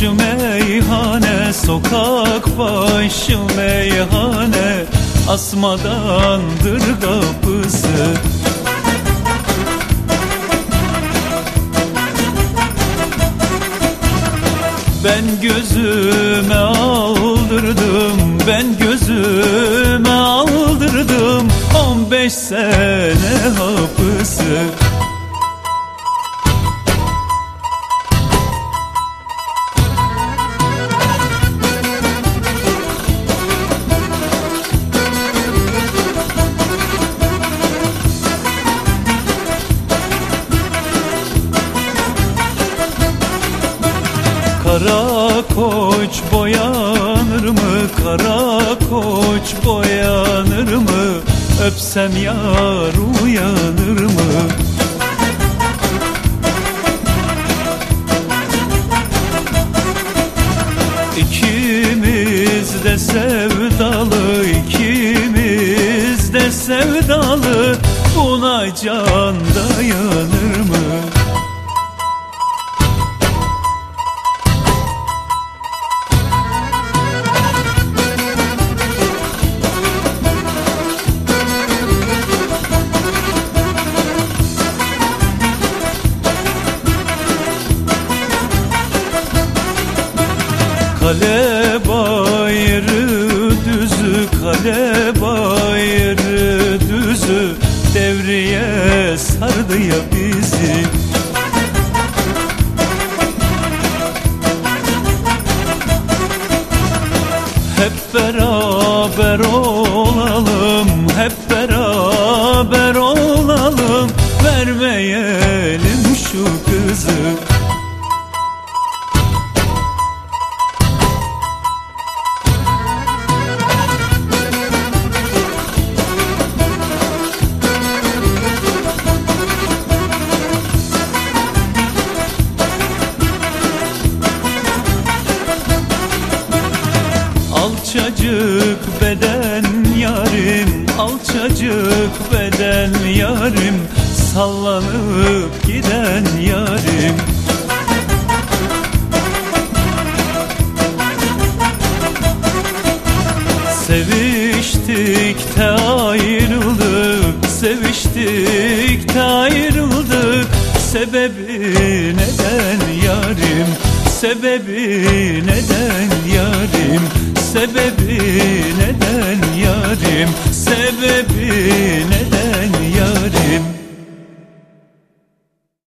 başı meyhane Sokak başı meyhane Asmadandır kapısı. Ben gözüme aldırdım Ben gözüme aldırdım 15 sene hapısı Kara koç boyanır mı? Kara koç boyanır mı? Öpsem yar uyanır mı? İkimiz de sevdalı, ikimiz de sevdalı Buna can dayanır Kale bayırı düzü, kale bayırı düzü Devriye sardı ya bizi. Hep beraber olalım, hep beraber olalım. Vermeyelim şu kızı Alçacık beden yarim Alçacık beden yarim Sallanıp giden yarim. Seviştik de ayrıldık Seviştik de ayrıldık. Sebebi neden yarim Sebebi neden yarim Sebebi neden yarim? Sebebi